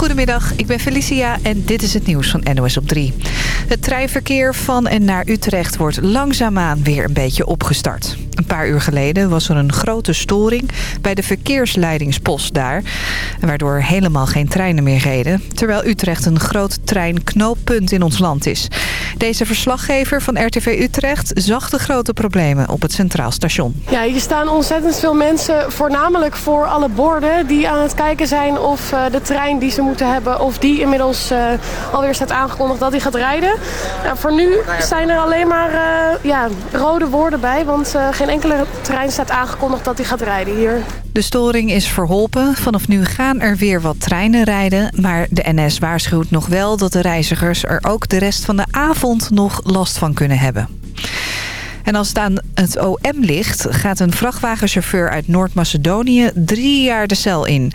Goedemiddag, ik ben Felicia en dit is het nieuws van NOS op 3. Het treinverkeer van en naar Utrecht wordt langzaamaan weer een beetje opgestart. Paar uur geleden was er een grote storing bij de verkeersleidingspost daar... waardoor helemaal geen treinen meer reden... terwijl Utrecht een groot treinknooppunt in ons land is. Deze verslaggever van RTV Utrecht zag de grote problemen op het Centraal Station. Ja, hier staan ontzettend veel mensen, voornamelijk voor alle borden... die aan het kijken zijn of uh, de trein die ze moeten hebben... of die inmiddels uh, alweer staat aangekondigd dat hij gaat rijden. Nou, voor nu zijn er alleen maar uh, ja, rode woorden bij... want geen enkele trein staat aangekondigd dat hij gaat rijden hier. De storing is verholpen. Vanaf nu gaan er weer wat treinen rijden. Maar de NS waarschuwt nog wel dat de reizigers er ook de rest van de avond nog last van kunnen hebben. En als het aan het OM ligt, gaat een vrachtwagenchauffeur uit Noord-Macedonië drie jaar de cel in.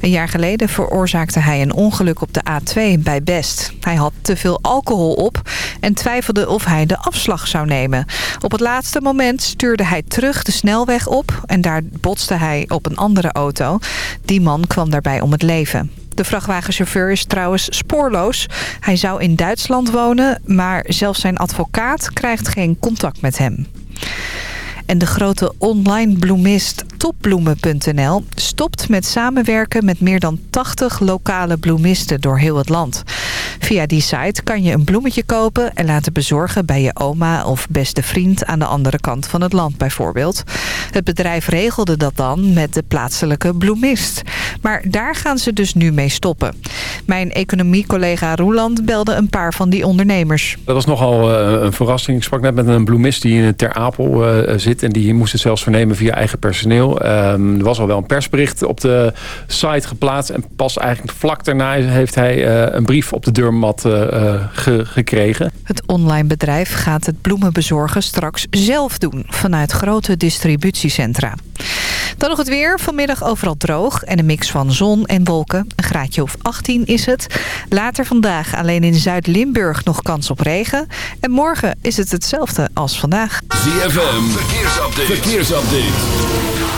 Een jaar geleden veroorzaakte hij een ongeluk op de A2 bij Best. Hij had te veel alcohol op en twijfelde of hij de afslag zou nemen. Op het laatste moment stuurde hij terug de snelweg op en daar botste hij op een andere auto. Die man kwam daarbij om het leven. De vrachtwagenchauffeur is trouwens spoorloos. Hij zou in Duitsland wonen, maar zelfs zijn advocaat krijgt geen contact met hem. En de grote online bloemist topbloemen.nl stopt met samenwerken met meer dan 80 lokale bloemisten door heel het land. Via die site kan je een bloemetje kopen en laten bezorgen bij je oma of beste vriend aan de andere kant van het land bijvoorbeeld. Het bedrijf regelde dat dan met de plaatselijke bloemist. Maar daar gaan ze dus nu mee stoppen. Mijn economiecollega Roeland belde een paar van die ondernemers. Dat was nogal uh, een verrassing. Ik sprak net met een bloemist die in Ter Apel uh, zit en die moest het zelfs vernemen via eigen personeel. Um, er was al wel een persbericht op de site geplaatst en pas eigenlijk vlak daarna heeft hij uh, een brief op de deurmat ge gekregen. Het online bedrijf gaat het bloemenbezorgen straks zelf doen vanuit grote distributiecentra. Dan nog het weer. Vanmiddag overal droog en een mix van zon en wolken. Een graadje of 18 is het. Later vandaag alleen in Zuid-Limburg nog kans op regen. En morgen is het hetzelfde als vandaag. ZFM, verkeersupdate. verkeersupdate.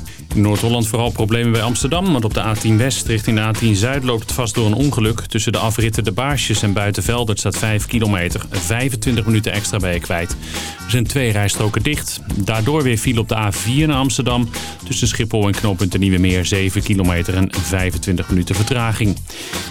Noord-Holland vooral problemen bij Amsterdam, want op de A10 West richting de A10 Zuid loopt het vast door een ongeluk. Tussen de afritten De Baarsjes en Buitenveldert staat 5 kilometer. 25 minuten extra bij je kwijt. Er zijn twee rijstroken dicht. Daardoor weer viel op de A4 naar Amsterdam. Tussen Schiphol en knooppunt Nieuwe Meer 7 kilometer en 25 minuten vertraging.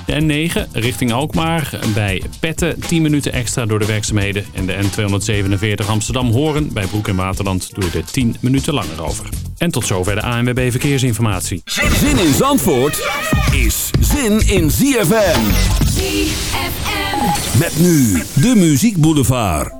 De N9 richting Alkmaar bij Petten 10 minuten extra door de werkzaamheden. En de N247 Amsterdam-Horen bij Broek en Waterland doe je er 10 minuten langer over. En tot zover de ANWB Verkeersinformatie. Zin in Zandvoort is zin in ZFM. ZFM. Met nu de Muziek Boulevard.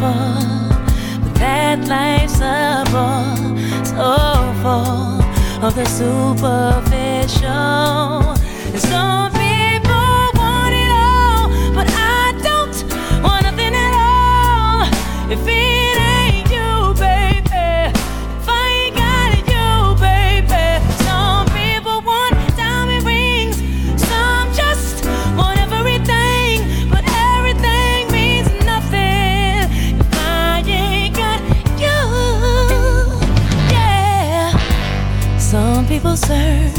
There but that life's a bore so full of the superficial. And some people want it all, but I don't want nothing at all. If it Some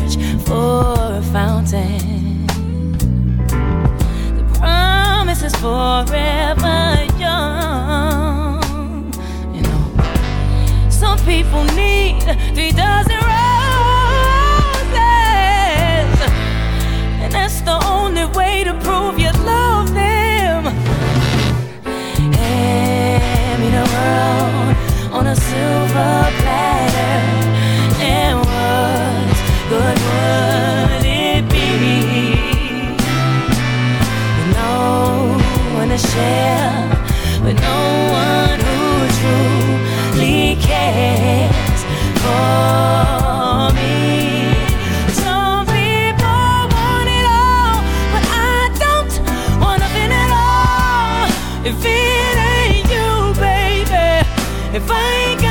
If I ain't got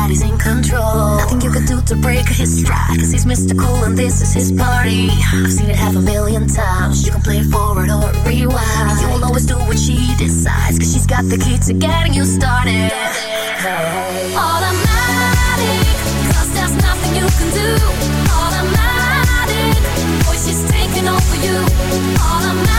That he's in control. Nothing you could do to break his stride, cause he's. Cool and this is his party. I've seen it half a million times. You can play forward or rewind. You'll always do what she decides, cause she's got the key to getting you started. Automatic, cause there's nothing you can do. Automatic, boy, she's taking over you. Automatic,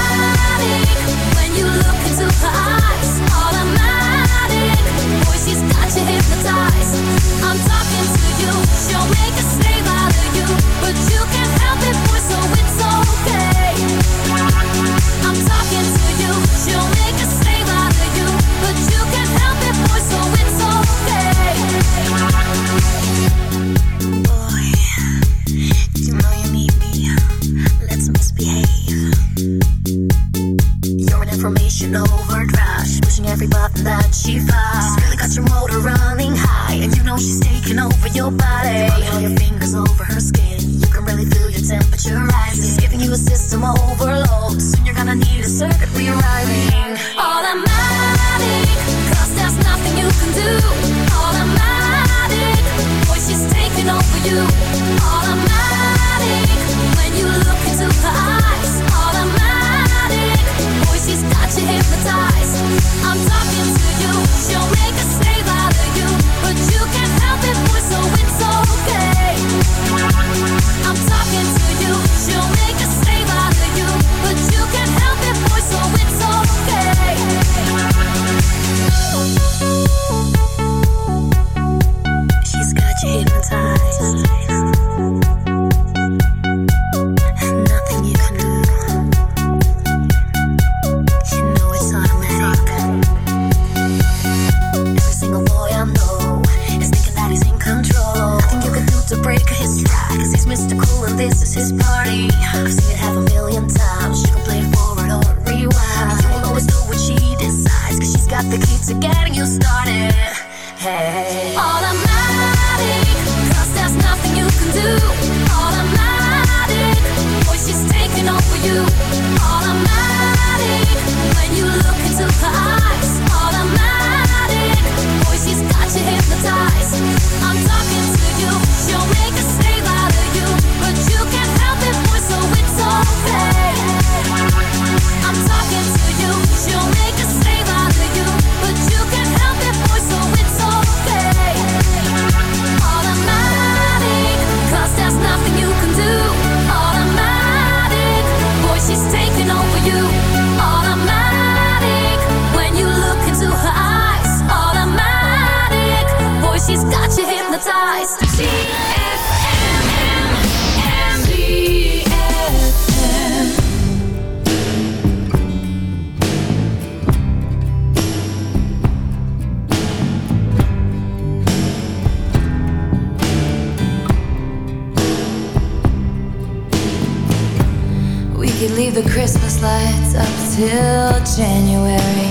you. Automatic when you look C F N N C F N. We could Leave the Christmas lights up till January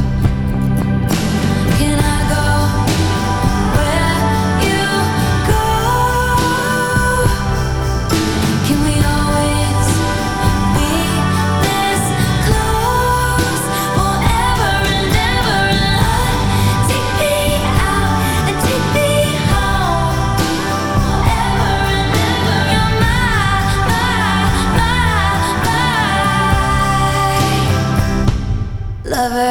Lover.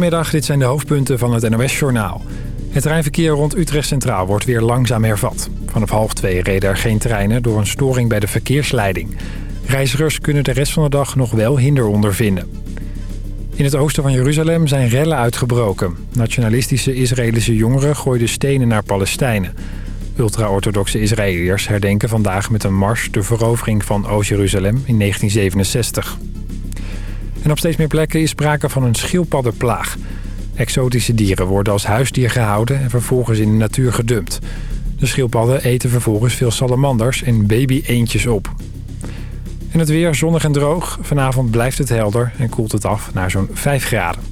Goedemiddag, dit zijn de hoofdpunten van het NOS-journaal. Het treinverkeer rond Utrecht Centraal wordt weer langzaam hervat. Vanaf half twee reden er geen treinen door een storing bij de verkeersleiding. Reizigers kunnen de rest van de dag nog wel hinder ondervinden. In het oosten van Jeruzalem zijn rellen uitgebroken. Nationalistische Israëlische jongeren gooiden stenen naar Palestijnen. Ultra-orthodoxe Israëliërs herdenken vandaag met een mars de verovering van Oost-Jeruzalem in 1967. En op steeds meer plekken is sprake van een schildpaddenplaag. Exotische dieren worden als huisdier gehouden en vervolgens in de natuur gedumpt. De schildpadden eten vervolgens veel salamanders en baby-eendjes op. En het weer zonnig en droog. Vanavond blijft het helder en koelt het af naar zo'n 5 graden.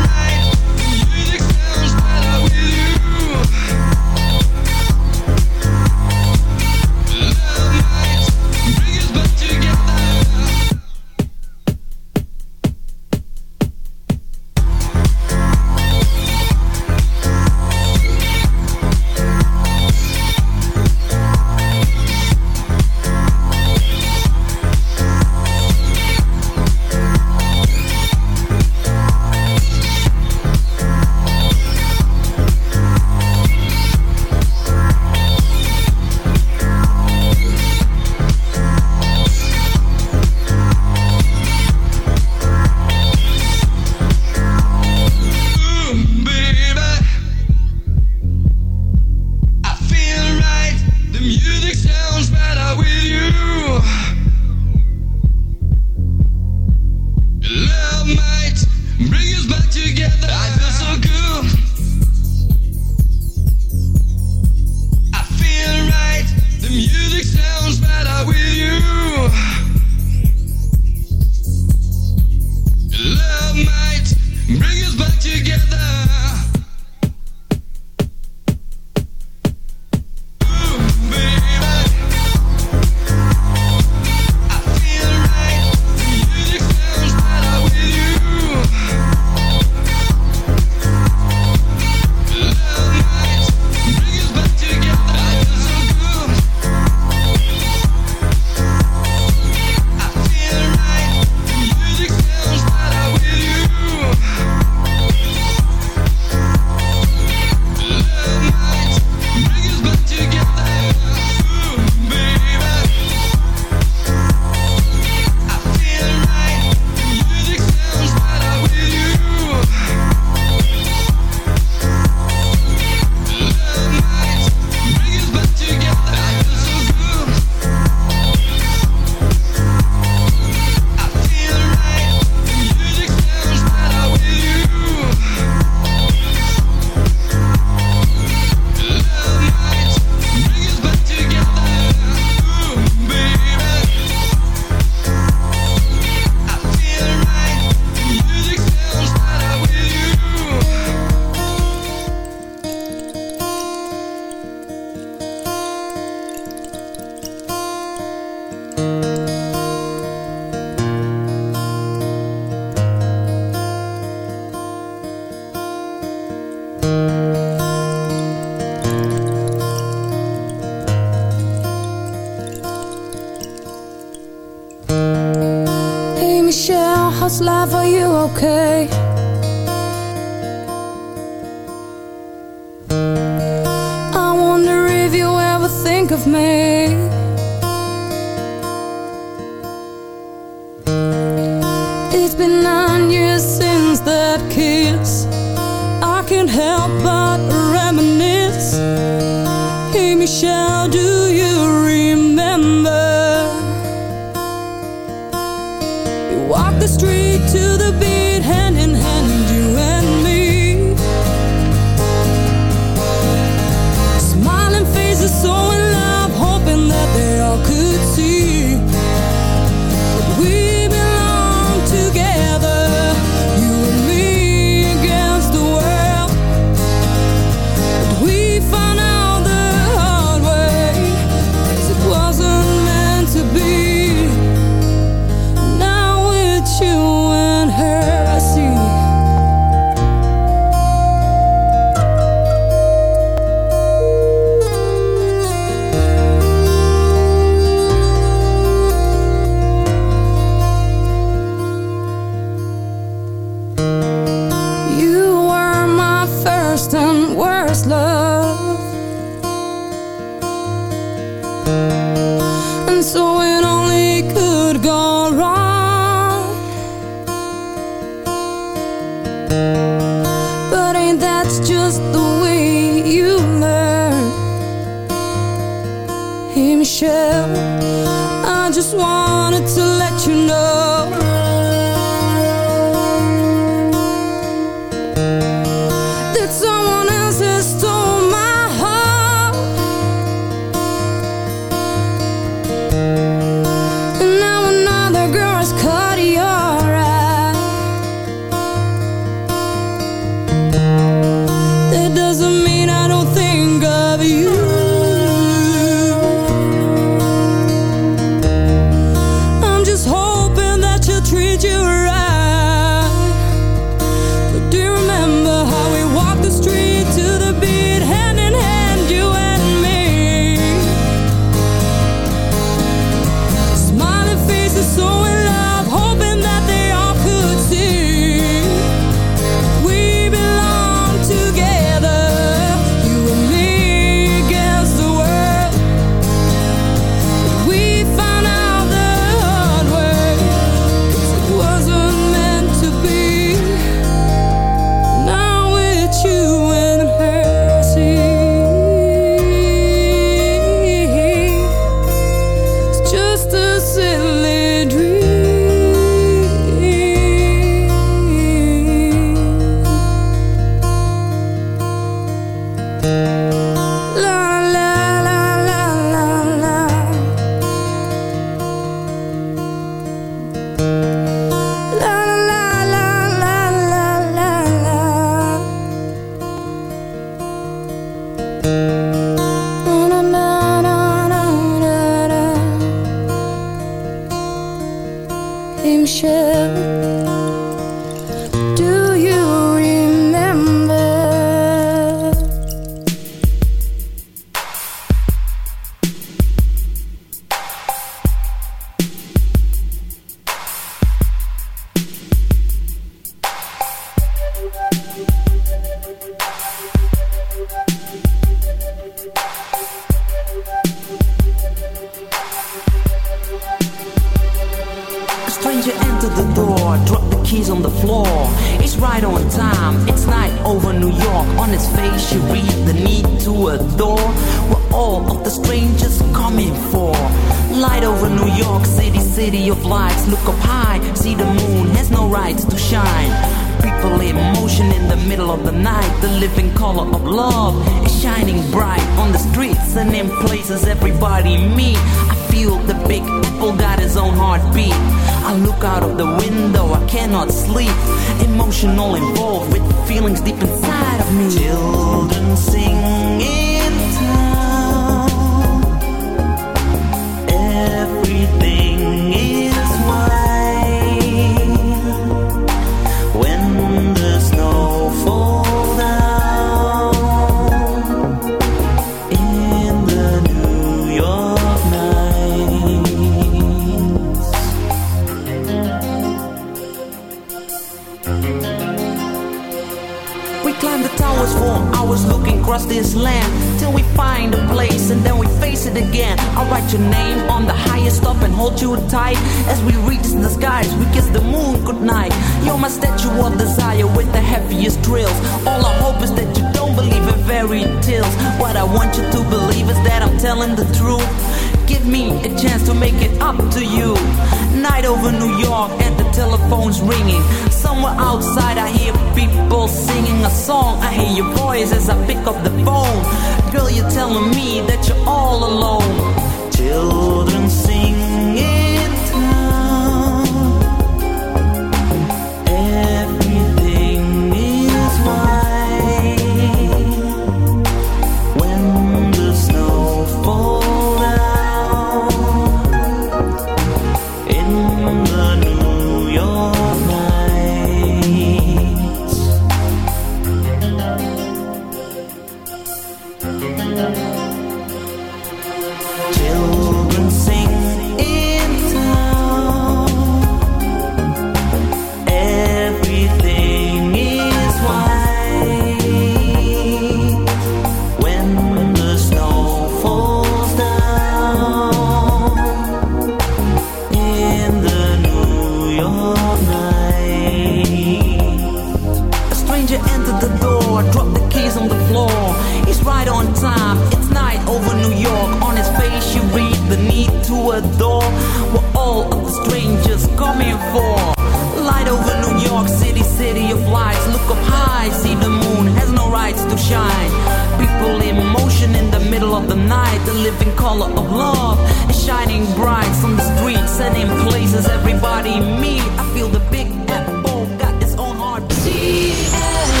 color of love is shining bright on the streets and in places everybody meet. I feel the big apple got its own heart. ZFM.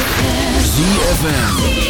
ZFM.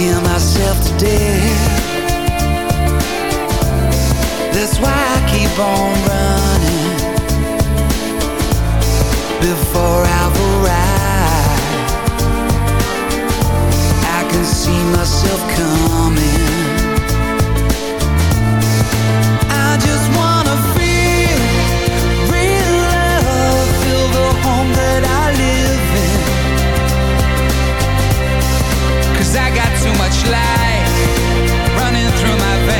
Kill myself today. That's why I keep on running Before I've I can see myself coming I just wanna feel real love home that I live Cause I got too much life running through my veins.